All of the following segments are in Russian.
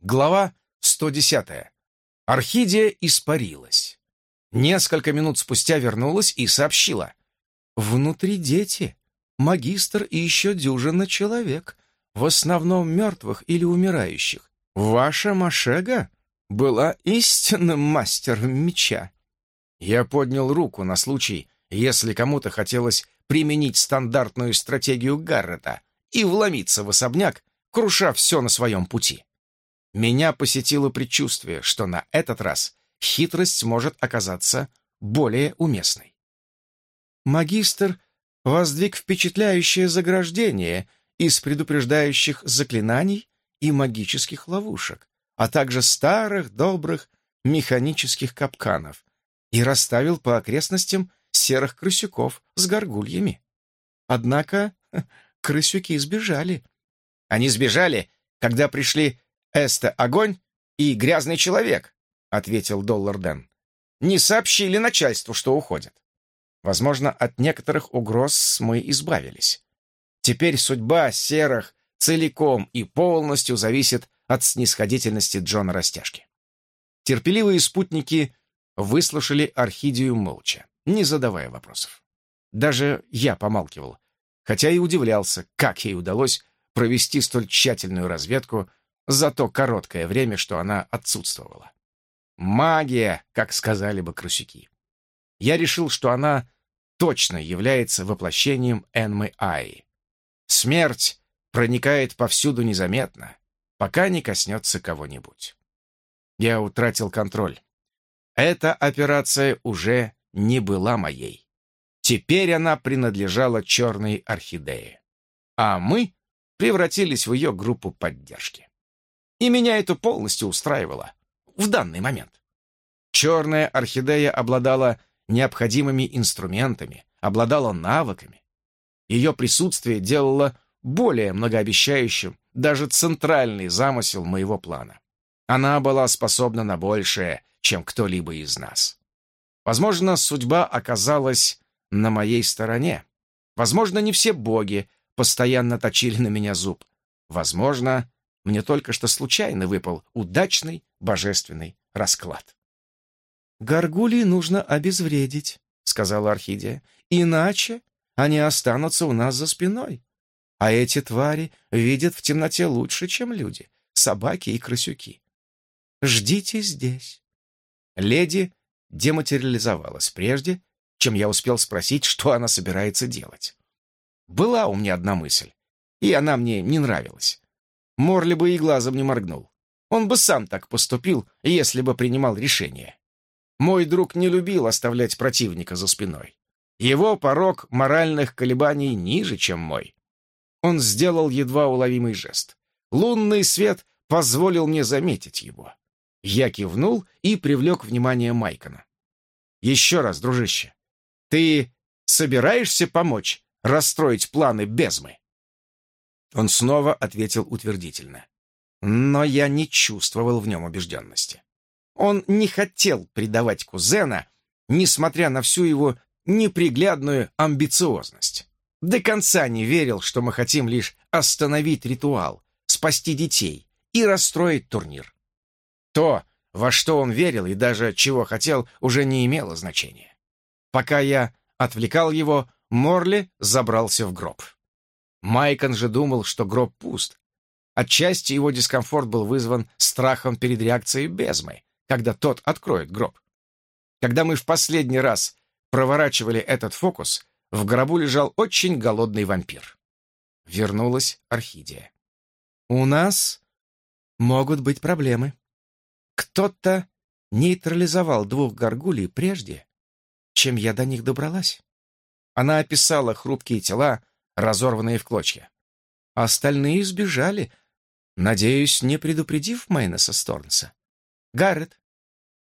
Глава 110. Орхидия испарилась. Несколько минут спустя вернулась и сообщила. «Внутри дети, магистр и еще дюжина человек, в основном мертвых или умирающих. Ваша Машега была истинным мастером меча». Я поднял руку на случай, если кому-то хотелось применить стандартную стратегию Гаррета и вломиться в особняк, круша все на своем пути. Меня посетило предчувствие, что на этот раз хитрость может оказаться более уместной. Магистр воздвиг впечатляющее заграждение из предупреждающих заклинаний и магических ловушек, а также старых добрых механических капканов и расставил по окрестностям серых крысюков с горгульями. Однако крысюки сбежали. Они сбежали, когда пришли Эста Огонь и Грязный Человек, ответил Доллар Дэн. Не сообщили начальству, что уходят. Возможно, от некоторых угроз мы избавились. Теперь судьба серых целиком и полностью зависит от снисходительности Джона Растяжки. Терпеливые спутники выслушали Орхидию молча, не задавая вопросов. Даже я помалкивал, хотя и удивлялся, как ей удалось провести столь тщательную разведку за то короткое время, что она отсутствовала. Магия, как сказали бы крысюки. Я решил, что она точно является воплощением Энмы Аи. Смерть проникает повсюду незаметно, пока не коснется кого-нибудь. Я утратил контроль. Эта операция уже не была моей. Теперь она принадлежала черной орхидее. А мы превратились в ее группу поддержки. И меня это полностью устраивало в данный момент. Черная орхидея обладала необходимыми инструментами, обладала навыками. Ее присутствие делало более многообещающим даже центральный замысел моего плана. Она была способна на большее, чем кто-либо из нас. Возможно, судьба оказалась на моей стороне. Возможно, не все боги постоянно точили на меня зуб. Возможно, мне только что случайно выпал удачный божественный расклад. «Горгулий нужно обезвредить», — сказала Орхидия. «Иначе они останутся у нас за спиной. А эти твари видят в темноте лучше, чем люди, собаки и крысюки. Ждите здесь». Леди дематериализовалась прежде, чем я успел спросить, что она собирается делать. Была у меня одна мысль, и она мне не нравилась. Морли бы и глазом не моргнул. Он бы сам так поступил, если бы принимал решение. Мой друг не любил оставлять противника за спиной. Его порог моральных колебаний ниже, чем мой. Он сделал едва уловимый жест. Лунный свет позволил мне заметить его. Я кивнул и привлек внимание Майкона. «Еще раз, дружище, ты собираешься помочь расстроить планы безмы?» Он снова ответил утвердительно. Но я не чувствовал в нем убежденности. Он не хотел предавать кузена, несмотря на всю его неприглядную амбициозность. До конца не верил, что мы хотим лишь остановить ритуал, спасти детей и расстроить турнир. То, во что он верил и даже чего хотел, уже не имело значения. Пока я отвлекал его, Морли забрался в гроб. Майкон же думал, что гроб пуст. Отчасти его дискомфорт был вызван страхом перед реакцией безмы, когда тот откроет гроб. Когда мы в последний раз проворачивали этот фокус, в гробу лежал очень голодный вампир. Вернулась Орхидия. «У нас могут быть проблемы», кто-то нейтрализовал двух горгулей прежде, чем я до них добралась. Она описала хрупкие тела, разорванные в клочья. Остальные сбежали, надеюсь, не предупредив Майнеса Сторнса. Гаррет,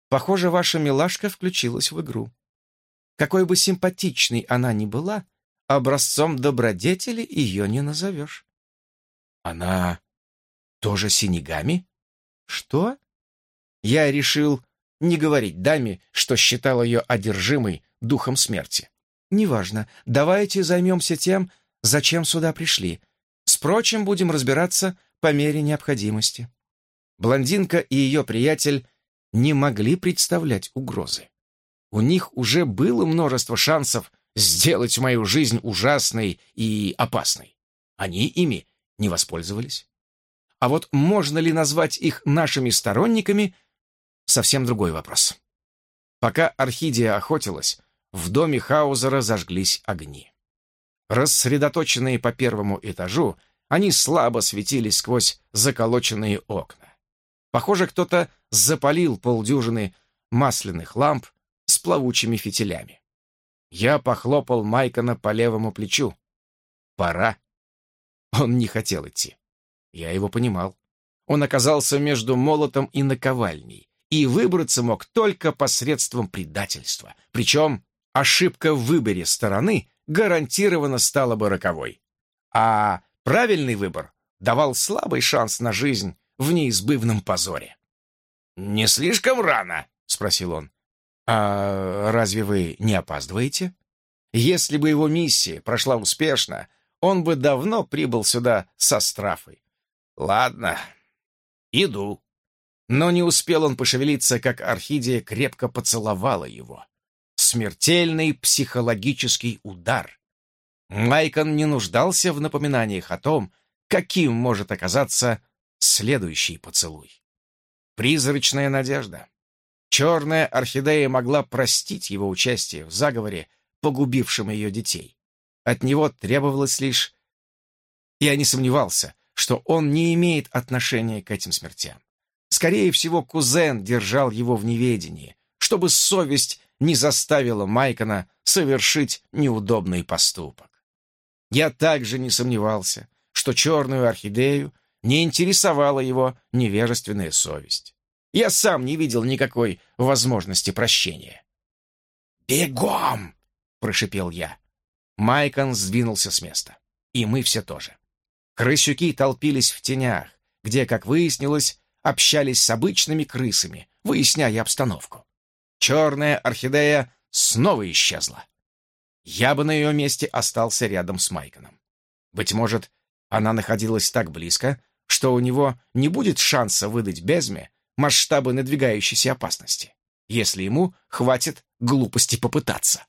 похоже, ваша милашка включилась в игру. Какой бы симпатичной она ни была, образцом добродетели ее не назовешь. Она тоже синегами? Что? Я решил не говорить даме, что считал ее одержимой духом смерти. «Неважно. Давайте займемся тем, зачем сюда пришли. С прочим будем разбираться по мере необходимости». Блондинка и ее приятель не могли представлять угрозы. У них уже было множество шансов сделать мою жизнь ужасной и опасной. Они ими не воспользовались. А вот можно ли назвать их нашими сторонниками — совсем другой вопрос. Пока Орхидия охотилась, в доме Хаузера зажглись огни. Рассредоточенные по первому этажу, они слабо светились сквозь заколоченные окна. Похоже, кто-то запалил полдюжины масляных ламп с плавучими фитилями. Я похлопал Майкона по левому плечу. Пора. Он не хотел идти. Я его понимал. Он оказался между молотом и наковальней, и выбраться мог только посредством предательства. Причем ошибка в выборе стороны гарантированно стала бы роковой. А правильный выбор давал слабый шанс на жизнь в неизбывном позоре. «Не слишком рано?» — спросил он. «А разве вы не опаздываете?» Если бы его миссия прошла успешно, он бы давно прибыл сюда со страфой. «Ладно, иду». Но не успел он пошевелиться, как Орхидия крепко поцеловала его. Смертельный психологический удар. Майкон не нуждался в напоминаниях о том, каким может оказаться следующий поцелуй. Призрачная надежда. Черная орхидея могла простить его участие в заговоре, погубившем ее детей. От него требовалось лишь... Я не сомневался, что он не имеет отношения к этим смертям. Скорее всего, кузен держал его в неведении, чтобы совесть не заставила Майкона совершить неудобный поступок. Я также не сомневался, что черную орхидею не интересовала его невежественная совесть. Я сам не видел никакой возможности прощения. «Бегом!» — прошипел я. Майкон сдвинулся с места. И мы все тоже. Крысюки толпились в тенях, где, как выяснилось, общались с обычными крысами, выясняя обстановку. Черная орхидея снова исчезла. Я бы на ее месте остался рядом с Майконом. Быть может, она находилась так близко, что у него не будет шанса выдать Безме масштабы надвигающейся опасности, если ему хватит глупости попытаться.